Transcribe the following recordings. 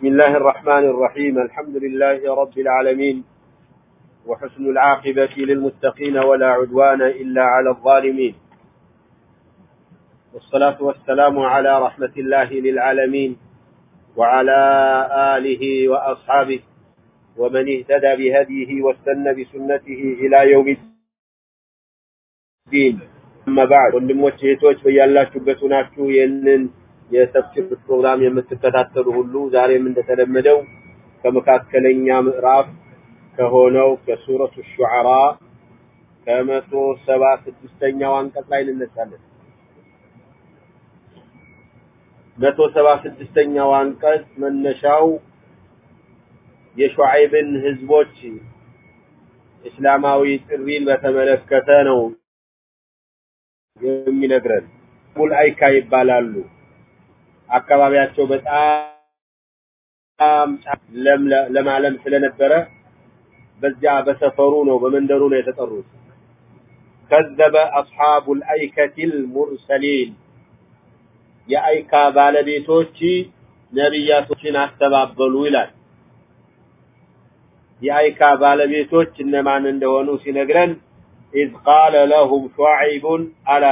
بسم الله الرحمن الرحيم. الحمد لله رب العالمين. وحسن العاقبة للمتقين ولا عدوان إلا على الظالمين. والصلاة والسلام على رحمة الله للعالمين وعلى آله وأصحابه ومن اهتدى بهديه واستنى بسنته إلى يوم الدين. أما بعد وندم وجهتوج فيا الله شبتنا شو የተፍሲር ፕሮግራም የምትከታተሉ ሁሉ ዛሬም እንደተለመደው ከመካከለኛ ምዕራፍ ከሆነው ከሱረቱ ሹዓራ ከመቶ ሰባ ስድስተኛው አንቀጽ ላይ እንነሳለን። መቶ ሰባ ስድስተኛው አንቀጽ መነሻው የሹዓይብን ህዝቦች እስላማዊ ጥሪን በተመለከተ ነው የሚነግረን። ቡል አይካ ይባላሉ። አካባቢያቸው በጣም ለማለም ስለነበረ በዚያ በሰፈሩ ነው በመንደሩ ነው የተጠሩት። ከዘበ አስሐቡል አይከቲል ሙርሰሊን የአይካ ባለቤቶች ነቢያቶችን አስተባበሉ ይላል። የአይካ ባለቤቶች እነማን እንደሆኑ ሲነግረን إذ قال لهم شعيب ألا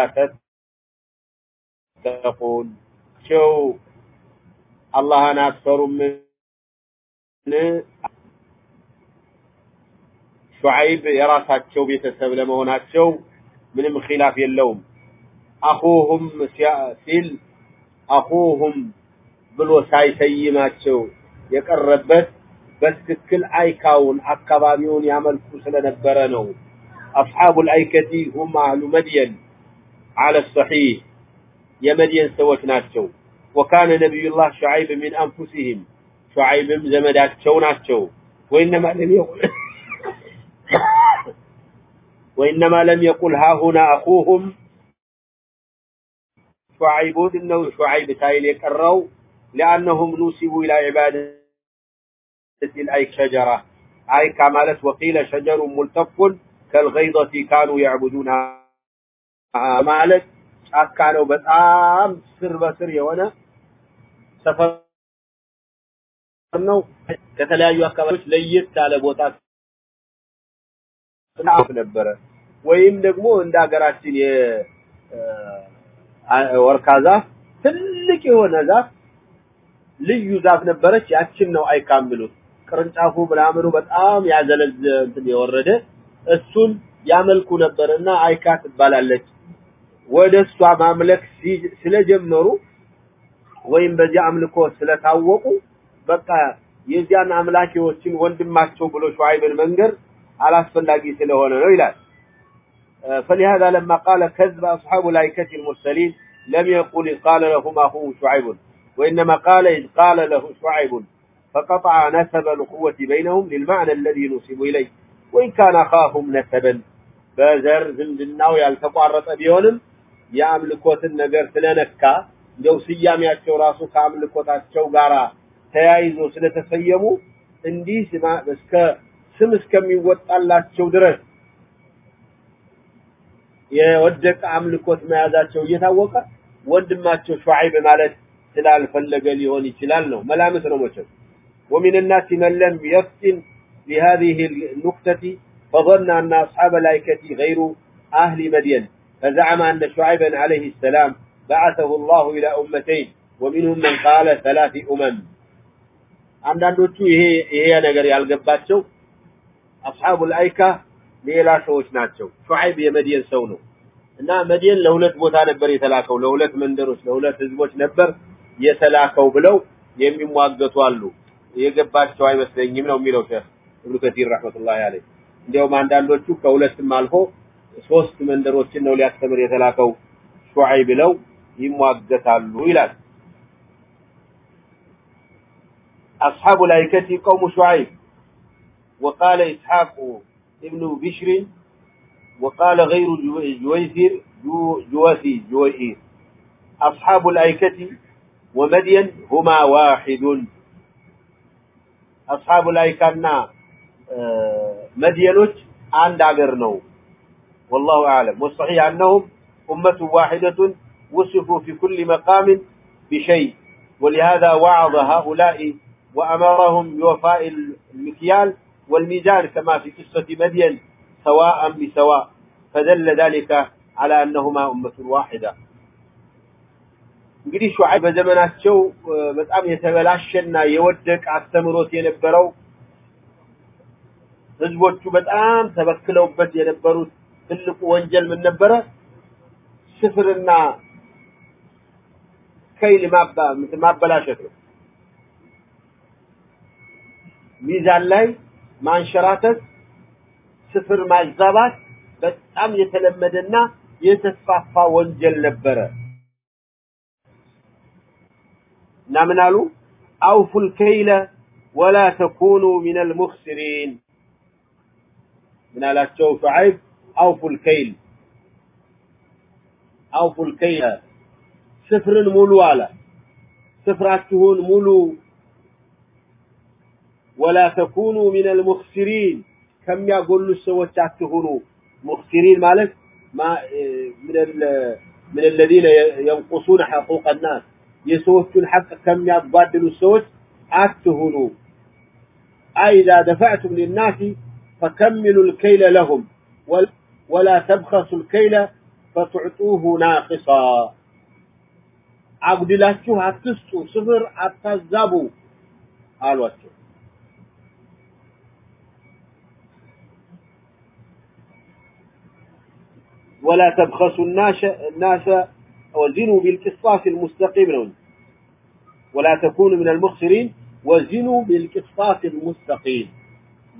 تتقون ቸው አላህን አትፈሩምን? ሹዐይብ የራሳቸው ቤተሰብ ለመሆናቸው ምንም خلاف የለውም። أخوهم ሲል أخوهم ብሎ ሳይሰይማቸው የቀረበት በትክክል አይካውን አካባቢውን ያመልኩ ስለነበረ ነው። አስሓቡል አይከቲ ሁም አህሉ መድየን አለ ሰሒህ የመድየን ሰዎች ናቸው። وكان نبي الله شعيب من أنفسهم. شعيب شعيبም شو وإنما لم يقل وإنما لم يقل ها هنا أخوهم. شعيب إنه شعيب تايل የቀረው لأنهم نسبوا إلى عبادة الأيك شجرة. أي مالت وقيل شجر ملتف كالغيضة كانوا يعبدونها. مالت ጫካ ነው። በጣም ስር በስር የሆነ ሰፈር ነው። ከተለያዩ አካባቢዎች ለየት ያለ ቦታ ነበረ። ወይም ደግሞ እንደ ሀገራችን የወርካ ትልቅ የሆነ ዛፍ ልዩ ዛፍ ነበረች። ያችን ነው አይካ የሚሉት። ቅርንጫፉ ምናምኑ በጣም ያዘለዘ እንትን የወረደ እሱን ያመልኩ ነበርና አይካ ትባላለች። ወደ እሷ ማምለክ ስለጀመሩ ወይም በዚያ አምልኮ ስለታወቁ በቃ የዚያን አምላኪዎችን ወንድማቸው ብሎ ሹዓይብን መንገር አላስፈላጊ ስለሆነ ነው ይላል። فلهذا لما قال كذب أصحاب الأيكة المرسلين لم يقل إذ قال لهم أخوه شعيب وإنما قال إذ قال له شعيب فقطع نسب الأخوة بينهم للمعنى الذي نسب إليه وإن كان أخاهم نسبا በዘር ዝምድናው ያልተቋረጠ ቢሆንም የአምልኮትን ነገር ስለነካ እንደው ስያሜያቸው ራሱ ከአምልኮታቸው ጋር ተያይዞ ስለተሰየሙ እንዲህ እስከ ስም እስከሚወጣላቸው ድረስ የወደቀ አምልኮት መያዛቸው እየታወቀ ወንድማቸው ሹዓይብ ማለት ስላልፈለገ ሊሆን ይችላል ነው መላምት ነው መቼም ومن الناس من لم يفطن لهذه النكتة فظن أن أصحاب الأيكة غير أهل مدين فزعم أن شعيبا عليه السلام بعثه الله إلى أمتين ومنهم من قال ثلاث أمم አንዳንዶቹ ይሄ ይሄ ነገር ያልገባቸው አስሐቡል አይካ ሌላ ሰዎች ናቸው። ሹዓይብ የመድየን ሰው ነው እና መድየን ለሁለት ቦታ ነበር የተላከው፣ ለሁለት መንደሮች፣ ለሁለት ህዝቦች ነበር የተላከው ብለው የሚሟገቱ አሉ። የገባቸው አይመስለኝም ነው የሚለው ሼህ ኢብኑ ከሲር ረህመቱላሂ አለይህ። እንዲያውም አንዳንዶቹ ከሁለትም አልፎ ሶስት መንደሮችን ነው ሊያስተምር የተላከው። ሹዓይ ብለው ይሟገታሉ ይላል። أصحاب الأيكة قوم شعيب وقال إسحاق ابن بشر وقال غير جويثر جواسي جوئير أصحاب الأيكة ومدين هما واحد أصحاب الأيكة مدينوች عند አገር نو والله أعلم والصحيح أنهم أمة واحدة وصفوا في كل مقام بشيء ولهذا وعظ هؤلاء وأمرهم بوفاء المكيال والميزان كما في قصة مدين سواء بسواء فدل ذلك على أنهما أمة واحدة እንግዲህ ሹዓይብ በዘመናቸው በጣም የተበላሸና የወደቀ አስተምሮት የነበረው ህዝቦቹ በጣም ተበክለውበት የነበሩት ትልቁ ወንጀል ምን ነበረ? ስፍርና ከይል ማበላሸት ነው። ሚዛን ላይ ማንሸራተት፣ ስፍር ማዛባት በጣም የተለመደና የተስፋፋ ወንጀል ነበረ እና ምን አሉ? አውፉል ከይለ ወላ ተኩኑ ሚነል ሙኽሲሪን ምን አላቸው ሹዓይብ አውፉል ከይል አውፉል ከይለ ስፍርን ሙሉ አለ ስፍራችሁን ሙሉ ወላ ተኩኑ ሚነል ሙኽሲሪን ከሚያጎሉት ሰዎች አትሁኑ ሙኽሲሪን ማለት من الذين ينقصون حقوق الناس የሰዎቹን ሐቅ ከሚያጓድሉት ሰዎች አትሁኑ أي إذا دفعتم للناس فكملوا الكيل لهم ولا تبخسوا الكيل فتعطوه ناقصا አጉድላችሁ አትስጡ ስፍር አታዛቡ አሏቸው ولا تبخسوا الناس الناس وزنوا بالقسطاس المستقيم ነው ولا تكونوا من المخسرين وزنوا بالقسطاس المستقيم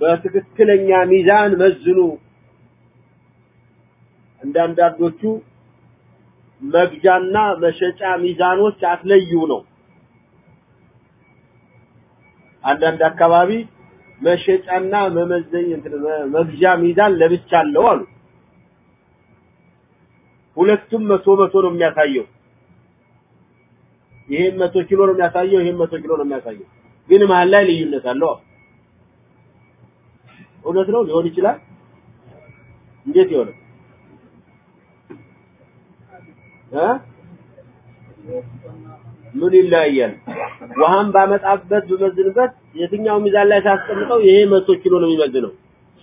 በትክክለኛ ሚዛን መዝኑ እንዳንዳንዶቹ መግጃና መሸጫ ሚዛኖች አትለዩ ነው። አንዳንድ አካባቢ መሸጫና መመዘኝ መግዣ ሚዛን ለብቻ አለው አሉ። ሁለቱም መቶ መቶ ነው የሚያሳየው። ይሄም መቶ ኪሎ ነው የሚያሳየው ይሄም መቶ ኪሎ ነው የሚያሳየው። ግን መሀል ላይ ልዩነት አለው። እውነት ነው? ሊሆን ይችላል? እንዴት ይሆናል እ ምን ይለያያል? ውሃን ባመጣበት በመዝንበት የትኛው ሚዛን ላይ ሳስቀምጠው ይሄ መቶ ኪሎ ነው የሚመዝነው?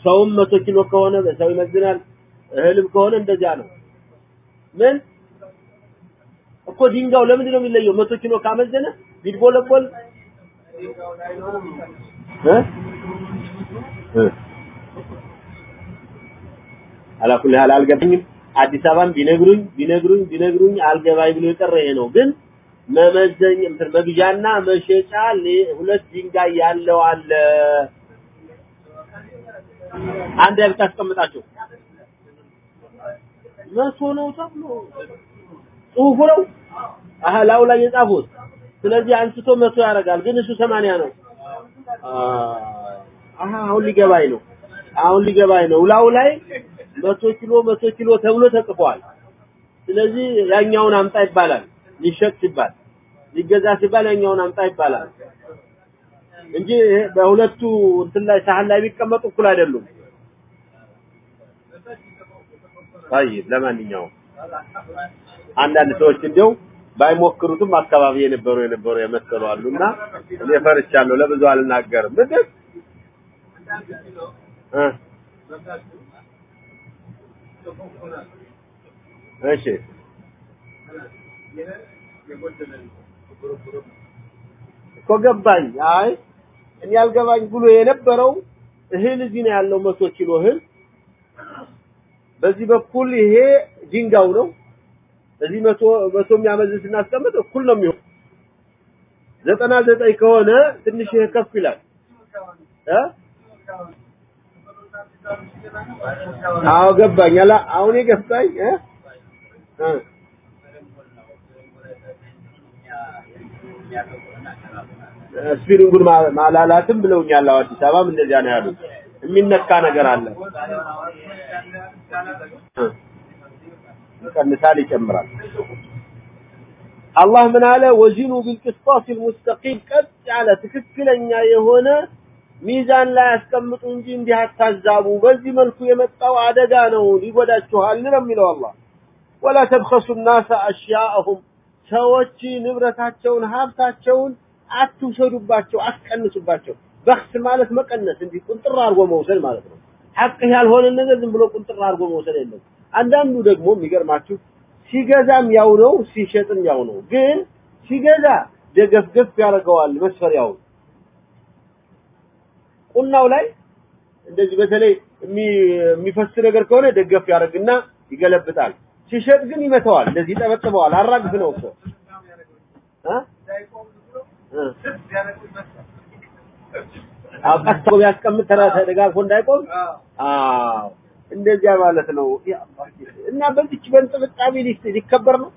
ሰውም መቶ ኪሎ ከሆነ በሰው ይመዝናል እህልም ከሆነ እንደዚያ ነው። ምን? እኮ ድንጋው ለምንድን ነው የሚለየው? መቶ ኪሎ ካመዘነ ቢድቦለቦል? አላኩል አልገባኝም አዲስ አበባን ቢነግሩኝ ቢነግሩኝ ቢነግሩኝ አልገባኝ ብሎ የቀረ ይሄ ነው። ግን መመዘኝ መግዣና መሸጫ ሁለት ድንጋይ ያለው አለ። አንድ ላይ ብታስቀምጣቸው። መቶ ነው ተብሎ ጽሁፉ ነው። አህላው ላይ የጻፉት። ስለዚህ አንስቶ መቶ ያደርጋል። ግን እሱ 80 ነው። አሁን ሊገባኝ ነው። አሁን ሊገባኝ ነው። ላው ላይ መቶ ኪሎ መቶ ኪሎ ተብሎ ተጽፏል ስለዚህ ያኛውን አምጣ ይባላል ሊሸጥ ሲባል ሊገዛ ሲባል ያኛውን አምጣ ይባላል እንጂ በሁለቱ እንትን ላይ ሳህን ላይ ቢቀመጡ እኩል አይደሉም طيب ለማንኛውም አንዳንድ ሰዎች እንደው ባይሞክሩትም አካባቢ የነበሩ የነበሩ የመሰሉ አሉና እኔ ፈርቻለሁ ለብዙ አልናገርም ምንድን እ እሺ። እኮ ገባኝ። አይ እኔ ያልገባኝ ብሎ የነበረው እህል እዚህ ነው ያለው መቶ ኪሎ እህል። በዚህ በኩል ይሄ ድንጋው ነው። እዚህ መቶ መቶ የሚያመዝን ስናስቀምጥ እኩል ነው የሚሆን ዘጠና ዘጠኝ ከሆነ ትንሽ ይሄ ከፍ ይላል። እ አዎ ገባኝ። አላ አሁን የገባኝ እ ስፒሪንጉን ማላላትም ብለውኛል። አዲስ አበባም እንደዚያ ነው ያሉት። የሚነካ ነገር አለ። ይቀንሳል፣ ይጨምራል። አላህ ምን አለ? ወዚኑ ቢልቅስጣስ ሙስተቂም ቀጥ ያለ ትክክለኛ የሆነ ሚዛን ላይ አስቀምጡ እንጂ እንዲህ አታዛቡ፣ በዚህ መልኩ የመጣው አደጋ ነው፣ ሊጎዳችኋል ነው የሚለው አላህ። ወላ ተብኸሱ ናሰ አሽያአሁም፣ ሰዎች ንብረታቸውን ሀብታቸውን አትውሰዱባቸው፣ አትቀንሱባቸው። በክስ ማለት መቀነስ፣ እንዲህ ቁንጥር አድርጎ መውሰድ ማለት ነው። ሐቅ ያልሆነ ነገር ዝም ብሎ ቁንጥር አድርጎ መውሰድ የለም። አንዳንዱ ደግሞ የሚገርማችሁ ሲገዛም ያው ነው፣ ሲሸጥም ያው ነው። ግን ሲገዛ ደገፍገፍ ያደርገዋል መስፈሪያውን ቁናው ላይ እንደዚህ በተለይ የሚፈስ ነገር ከሆነ ደገፍ ያደርግና ይገለብጣል ሲሸጥ ግን ይመተዋል እንደዚህ ይጠበጥበዋል አራግፍ ነው እኮ አቀስቶ ቢያስቀምጥ ተራ ተደጋግፎ እንዳይቆም አዎ እንደዚያ ማለት ነው እና በዚች በንጥብጣቢ ሊከበር ነው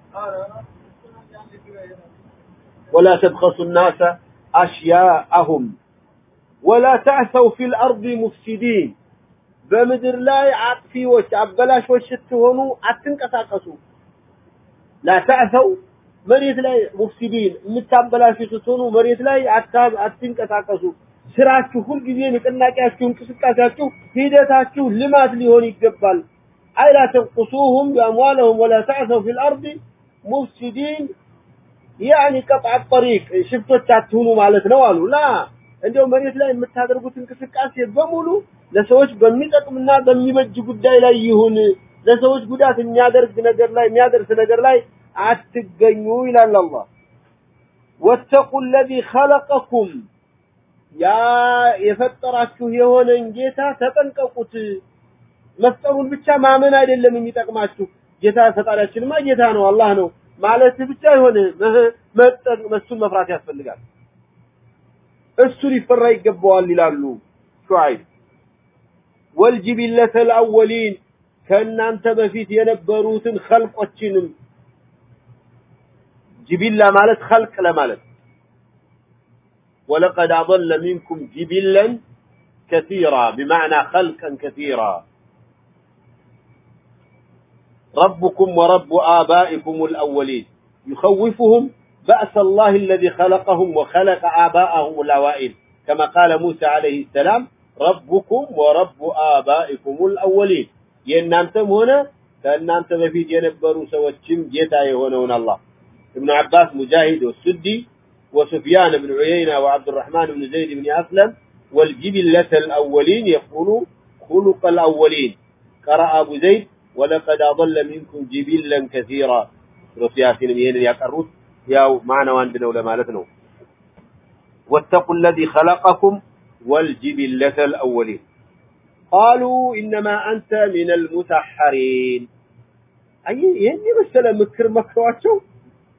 ولا تبخسوا الناس أشياءهم ولا تعثوا في الأرض مفسدين በምድር ላይ አጥፊዎች አበላሾች ስትሆኑ አትንቀሳቀሱ ላ ተዕሰው መሬት ላይ ሙፍሲዲን የምታበላሹ ስትሆኑ መሬት ላይ አትንቀሳቀሱ ስራችሁ ሁልጊዜ ንቅናቄያችሁ እንቅስቃሴያችሁ ሂደታችሁ ልማት ሊሆን ይገባል አይ ላ ተንቁሱሁም በአምዋለሁም ወላ ተዕሰው ፊ ልአርድ ሙፍሲዲን ያኒ ቀጥዓ ጠሪቅ ሽፍቶች አትሁኑ ማለት ነው አሉ ላ እንደው መሬት ላይ የምታደርጉት እንቅስቃሴ በሙሉ ለሰዎች በሚጠቅምና በሚበጅ ጉዳይ ላይ ይሁን ለሰዎች ጉዳት የሚያደርግ ነገር ላይ የሚያደርስ ነገር ላይ አትገኙ ይላል አላህ ወተቁ الذي خلقكم ያ የፈጠራችሁ የሆነን ጌታ ተጠንቀቁት መፍጠሩን ብቻ ማመን አይደለም የሚጠቅማችሁ ጌታ ፈጣሪያችንማ ጌታ ነው አላህ ነው ማለት ብቻ የሆነ መጠቅ እሱን መፍራት ያስፈልጋል እሱ ሊፈራ ይገባዋል ይላሉ ሹዓይብ ወልጅቢለተ አልአወሊን ከእናንተ በፊት የነበሩትን ኸልቆችንም ጅቢላ ማለት ኸልቅ ለማለት ولقد أضل منكم جبلا كثيرا بمعنى خلقا كثيرا ربكم ورب آبائكم الأولين يخوفهم بأس الله الذي خلقهم وخلق آباءهم الأوائل كما قال موسى عليه السلام ربكم ورب آبائكم الأولين የእናንተም ሆነ ከእናንተ በፊት የነበሩ ሰዎችም ጌታ የሆነውን አላህ ابن عباس مجاهد والسدي وسفيان بن عيينة وعبد الرحمن بن زيد بن أسلم والجبلة الأولين يقول خلق الأولين قرأ أبو زيد ولقد أضل منكم جبلا كثيرا رسول ياسين من يقرؤ ያው ማዕናው አንድ ነው ለማለት ነው واتقوا الذي خلقكم والجبلة الأولين قالوا إنما أنت من المسحرين أي ይህን የመሰለ ምክር መክሯቸው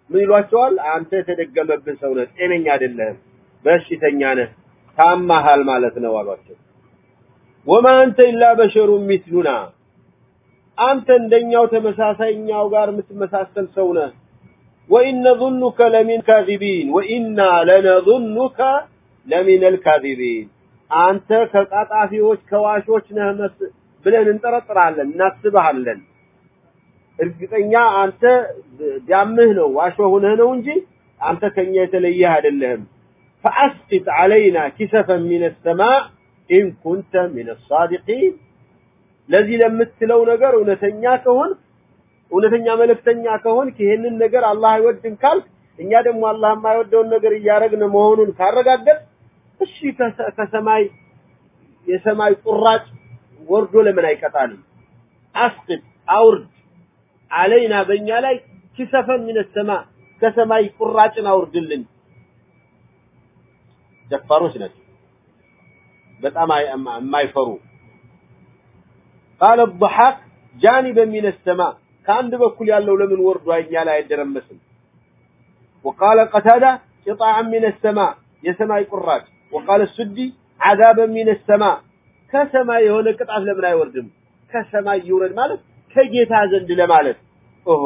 ምን ይሏቸዋል አንተ የተደገመብን ሰው ነህ ጤነኛ አይደለህም በሽተኛ ነህ ታማሃል ማለት ነው አሏቸው ወማ አንተ ኢላ በሸሩ ሚስሉና አንተ እንደኛው ተመሳሳይኛው ጋር የምትመሳሰል ሰው ነህ وإن نظنك لمن كاذبين وإنا لنظنك لمن الكاذبين አንተ ከቃጣፊዎች ከዋሾች ነህ ብለን እንጠረጥራለን እናስብሃለን እርግጠኛ አንተ ዳምህ ነው ዋሾ ሆነህ ነው እንጂ አንተ ከኛ የተለየህ አይደለህም فأسقط علينا كسفا من السماء إن كنت من الصادقين ለዚህ ለምትለው ነገር እውነተኛ ከሆን እውነተኛ መልእክተኛ ከሆንክ ይሄንን ነገር አላህ አይወድም ካልክ እኛ ደግሞ አላህ የማይወደውን ነገር እያረግን መሆኑን ካረጋገጥ እሺ ከሰማይ የሰማይ ቁራጭ ወርዶ ለምን አይቀጣንም አስቅጥ አውርድ አለይና በእኛ ላይ ኪሰፈን ምን ሰማ ከሰማይ ቁራጭን አውርድልን ደፋሮች ናቸው በጣም የማይፈሩ قال الضحاك جانبا من السماء ከአንድ በኩል ያለው ለምን ወርዶ እኛ ላይ አይደረመስም وقال قتادة قطعا من السماء የሰማይ ቁራጭ وقال السدي عذابا من السماء ከሰማይ የሆነ ቅጣት ለምን አይወርድም ከሰማይ ይውረድ ማለት ከጌታ ዘንድ ለማለት ኦሆ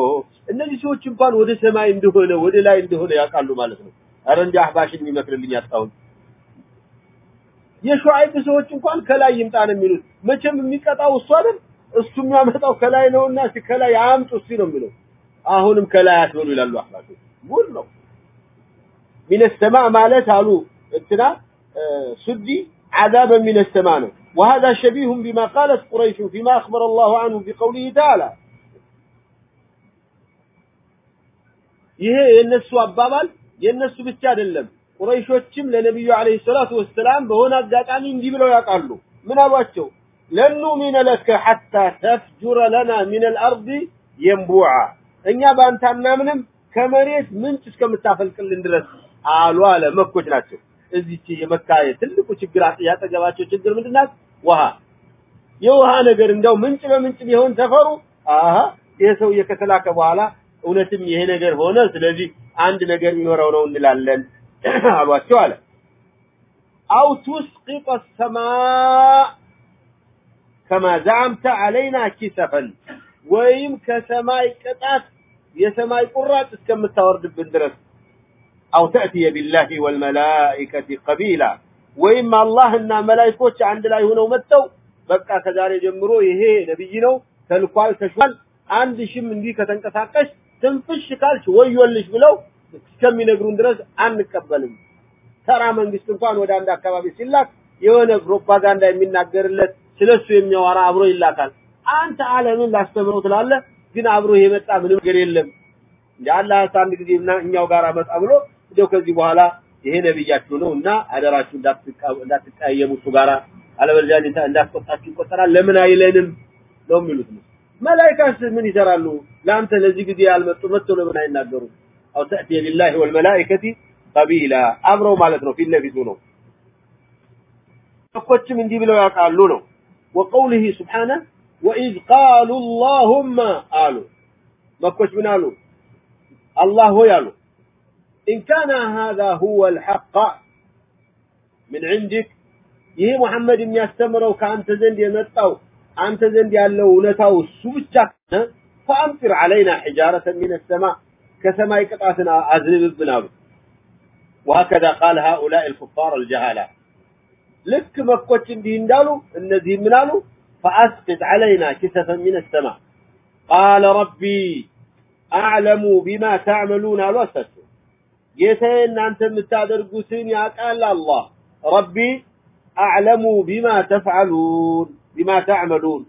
እነዚህ ሰዎች እንኳን ወደ ሰማይ እንደሆነ ወደ ላይ እንደሆነ ያውቃሉ ማለት ነው አረ እንደ አህባሽን የሚመክርልኝ አጣሁን የሹዓይብ ሰዎች እንኳን ከላይ ይምጣ ነው የሚሉት መቼም የሚቀጣው እሱ አይደል እሱ የሚያመጣው ከላይ ነውና ከላይ አምጡ እሱ ነው የሚለው አሁንም ከላይ አትበሉ ይላሉ አህባሾች ጉድ ነው ሚነ ሰማ ማለት አሉ እንትና ሱዲ عذابا من السماء وهذا شبيه بما قالت قريش فيما أخبر الله عنه في قوله تعالى ይሄ የነሱ አባባል የነሱ ብቻ አይደለም ቁረይሾችም ለነቢዩ አለይሂ ሰላቱ ወሰላም በሆነ አጋጣሚ እንዲህ ብለው ያውቃሉ። ምን አሏቸው? ለን ኑእሚነ ለከ ሐታ ተፍጁረ ለና ሚን አልአርድ የንቡዓ እኛ በአንተ አናምንም ከመሬት ምንጭ እስከምታፈልቅልን ድረስ አሉ አለ። መኮች ናቸው። እዚች የመካ ትልቁ ችግር ያጠገባቸው ችግር ምንድናት? ውሃ የውሃ ነገር እንደው ምንጭ በምንጭ ቢሆን ሰፈሩ አሃ ይሄ ሰውዬ ከተላከ በኋላ እውነትም ይሄ ነገር ሆነ፣ ስለዚህ አንድ ነገር የሚኖረው ነው እንላለን አሏቸው አለ። አው ቱስቂጠ ሰማእ ከማ ዛዕምተ አለይና ኪሰፈን ወይም ከሰማይ ቅጣት የሰማይ ቁራጭ እስከምታወርድብን ድረስ አው ተእትየ ቢላሂ ወልመላኢከቲ ቀቢላ ወይም አላህና መላይኮች አንድ ላይ ሆነው መጥተው በቃ ከዛሬ ጀምሮ ይሄ ነብይ ነው ተልኳል ተሿል አንድ ሺህም እንዲህ ከተንቀሳቀሽ ትንፍሽ ካልሽ ወዮልሽ ብለው እስከሚነግሩን ድረስ አንቀበልም። ተራ መንግስት እንኳን ወደ አንድ አካባቢ ሲላክ የሆነ ፕሮፓጋንዳ የሚናገርለት ስለሱ የሚያወራ አብሮ ይላካል። አንተ ዓለምን ላስተምረው ትላለህ፣ ግን አብሮ የመጣ ምንም ነገር የለም። አላህ አንድ ጊዜ እኛው ጋር መጣ ብሎ እንደው ከዚህ በኋላ ይሄ ነብያችሁ ነው እና አደራችሁ እንዳትቀያየሙ እሱ ጋራ አለበለዚያ እንዳስቆጣችሁ ይቆጠራል። ለምን አይለንም ነው የሚሉት ነው። መላኢካስ ምን ይሰራሉ? ለአንተ ለዚህ ጊዜ ያልመጡ መጥተው ለምን አይናገሩም? أو تأتي بالله والملائكة قبيلا አብረው ማለት ነው፣ ፊት ለፊቱ ነው። መኮችም እንዲህ ብለው ያውቃሉ ነው። وقوله سبحانه وإذ قالوا اللهم አሉ መኮች ምን አሉ? አላህ ሆይ አሉ إن كان هذا هو الحق من عندك ይሄ ሙሐመድ የሚያስተምረው ከአንተ ዘንድ የመጣው አንተ ዘንድ ያለው እውነታው እሱ ብቻ ከሆነ ፈአምጢር ዐለይና ሒጃረተን ሚነ ሰማ ከሰማይ ቅጣትን አዝንብብን አሉ። ወሀከዛ ቃል ሃኡላኢ አልኩፋር አልጀሃላ ልክ መኮች እንዲህ እንዳሉ እነዚህ ምን አሉ? ፈአስቅጥ ዐለይና ኪሰፈን ሚነ ሰማ ቃለ ረቢ አዕለሙ ቢማ ተዕመሉን አሉ አሳቸው ጌታዬ እናንተ የምታደርጉትን ያውቃል አላህ ረቢ አዕለሙ ቢማ ተፍዓሉን ቢማ ተዕመሉን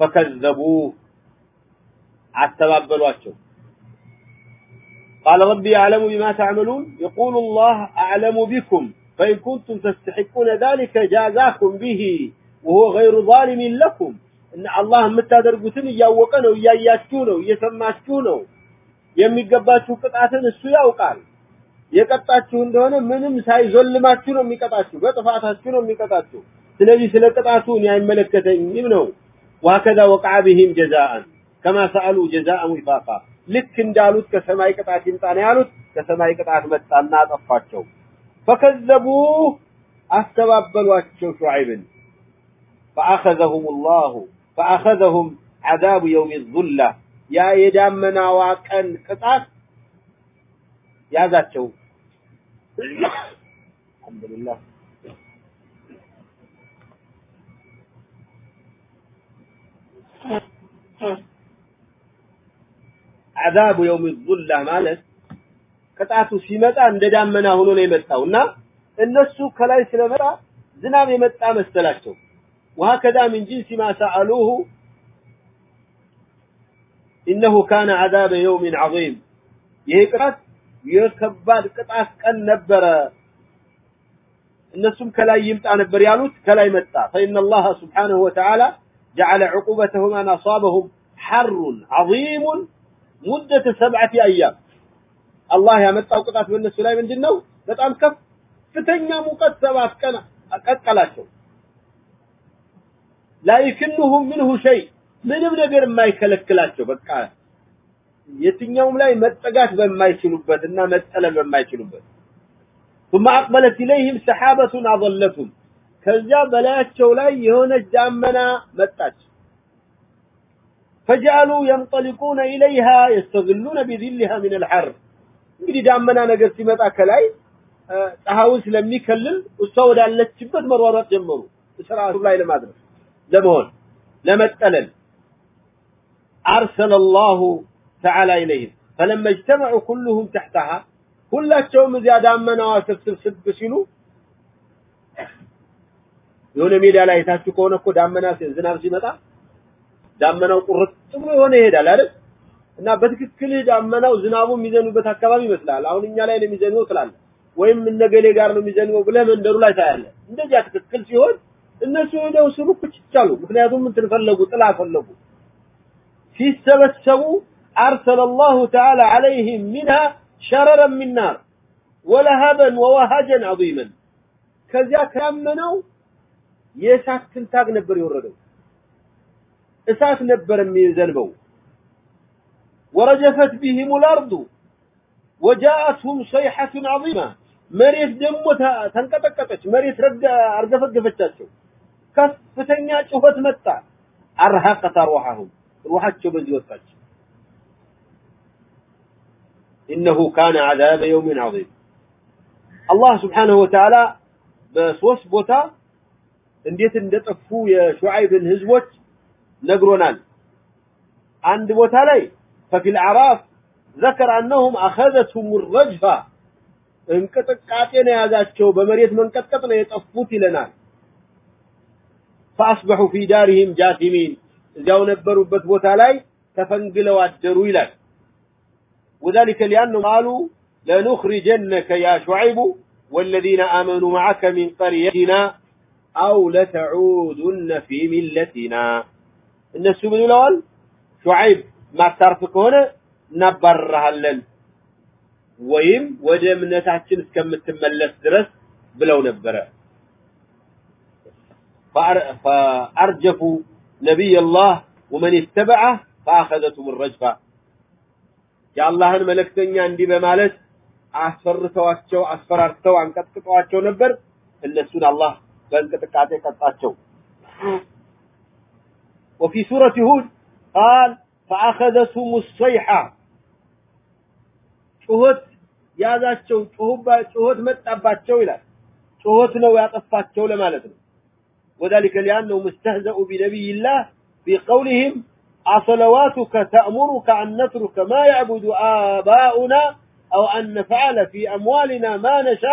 ፈከዘቡህ አስተባበሏቸው قال ربي أعلم بما تعملون يقول الله أعلم بكم فإن كنتم تستحقون ذلك جازاكم به وهو غير ظالم لكم إن الله የምታደርጉትን እያወቀ ነው እያያችሁ ነው እየሰማችሁ ነው የሚገባችሁ ቅጣትን እሱ ያውቃል የቀጣችሁ እንደሆነ ምንም ሳይዞልማችሁ ነው የሚቀጣችሁ በጥፋታችሁ ነው የሚቀጣችሁ ስለዚህ ስለ ቅጣቱ እኔ አይመለከተኝም ነው وهكذا وقع بهم جزاء كما سألوا جزاء وفاقا ልክ እንዳሉት ከሰማይ ቅጣት ይምጣ ነው ያሉት ከሰማይ ቅጣት መጣና አጠፋቸው فكذبوه አስተባበሏቸው شعيب فأخذهم الله فأخذهم عذاب يوم الظلة. يا يدام مناواك أن كتاك يا ذات شو الحمد لله. عذاب يوم الظلة مالت؟ ቅጣቱ ሲመጣ እንደ ዳመና ሆኖ ነው የመጣውና እነሱ ከላይ ስለመጣ ዝናብ የመጣ መሰላቸው وهكذا من جنس ما سألوه إنه كان عذاب يوم عظيم ይሄ ቅጣት የከባድ ቅጣት ቀን ነበረ እነሱም ከላይ ይምጣ ነበር ያሉት ከላይ መጣ فإن الله سبحانه وتعالى جعل عقوبتهم أن أصابهم حر عظيم مدة سبعة أيام الله ያመጣው ቅጣት በእነሱ ላይ ምንድነው በጣም ከፍተኛ ሙቀት ሰባት ቀን አቀቀላቸው لا يكنهم منه شيء ምንም ነገር የማይከለክላቸው በቃ የትኛውም ላይ መጠጋት በማይችሉበትና መጠለል በማይችሉበት ثم أقبلت إليهم سحابة أظلتهم ከዚያ በላያቸው ላይ የሆነች ዳመና መጣች فجعلوا ينطلقون إليها يستغلون بذلها من الحر እንግዲህ ዳመና ነገር ሲመጣ ከላይ ፀሐዩን ስለሚከልል እሷ ወዳለችበት መሯሯጥ ጀመሩ ስራቱ ላይ ለማድረስ ለመሆን ለመጠለል أرسل الله تعالى إليهم فلما اجتمعوا كلهم تحتها ሁላቸውም እዚያ ዳመናዋ ስብስብ ሲሉ የሆነ ሜዳ ላይ የታችሁ ከሆነ እኮ ዳመና ዝናብ ሲመጣ ዳመናው ቁርጥ ብሎ የሆነ ይሄዳል አይደል እና በትክክል ዳመናው ዝናቡ የሚዘንበት አካባቢ ይመስላል። አሁን እኛ ላይ ነው የሚዘንበው ትላለህ፣ ወይም እነገሌ ጋር ነው የሚዘንበው ብለህ መንደሩ ላይ ታያለህ። እንደዚያ ትክክል ሲሆን እነሱ ሄደው ስሩ ኩችች ምክንያቱም እንትን ፈለጉ፣ ጥላ ፈለጉ። ሲሰበሰቡ አርሰለላሁ ተዓላ ዐለይሂም ሚንሃ ሸረረን ሚናር ናር ወለሀበን ወወሃጀን ዐظይመን ከዚያ ከዳመናው የእሳት ትንታግ ነበር የወረደው። እሳት ነበር የሚዘንበው ورجفت بهم الأرض وجاءتهم صيحة عظيمة መሬት ደግሞ ተንቀጠቀጠች መሬት ረጋ አርገፈገፈቻቸው ከፍተኛ ጩኸት መጣ አርሃቀት አርዋሐሁም ሩሃቸው በዚህ ወጣች إنه كان عذاب يوم عظيم الله سبحانه وتعالى በሶስት ቦታ እንዴት እንደጠፉ የሹዓይብን ህዝቦች ነግሮናል አንድ ቦታ ላይ ففي الأعراف ذكر أنهم أخذتهم الرجفة እንቅጥቃጤ ነው ያዛቸው በመሬት መንቀጥቀጥ ነው የጠፉት ይለናል فأصبحوا في دارهم جاثمين እዚያው ነበሩበት ቦታ ላይ ተፈንግለው አደሩ ይላል وذلك لأنهم قالوا لنخرجنك يا شعيب والذين آمنوا معك من قريتنا أو لتعودن في ملتنا الناس من الأول شعيب ማታርፍ ከሆነ እናባረራለን ወይም ወደ እምነታችን እስከምትመለስ ድረስ ብለው ነበረ። ፈአርጀፉ ነቢይ አላህ ወመን ተበዐህ ፈአኸዘቱም ረጅፋ የአላህን መልእክተኛ እንዲህ በማለት አስፈርተዋቸው አስፈራርተው አንቀጥቅጠዋቸው ነበር። እነሱን አላህ በእንቅጥቃጤ ቀጣቸው። ወፊ ሱረት ሁድ ቃል فأخذتهم الصيحة ጩኸት ያዛቸው ጩኸባ ጩኸት መጣባቸው ይላል ጩኸት ነው ያጠፋቸው ለማለት ነው وذلك لأنهم استهزأوا بنبي الله في قولهم أصلواتك تأمرك أن نترك ما يعبد آباؤنا أو أن نفعل في أموالنا ما نشاء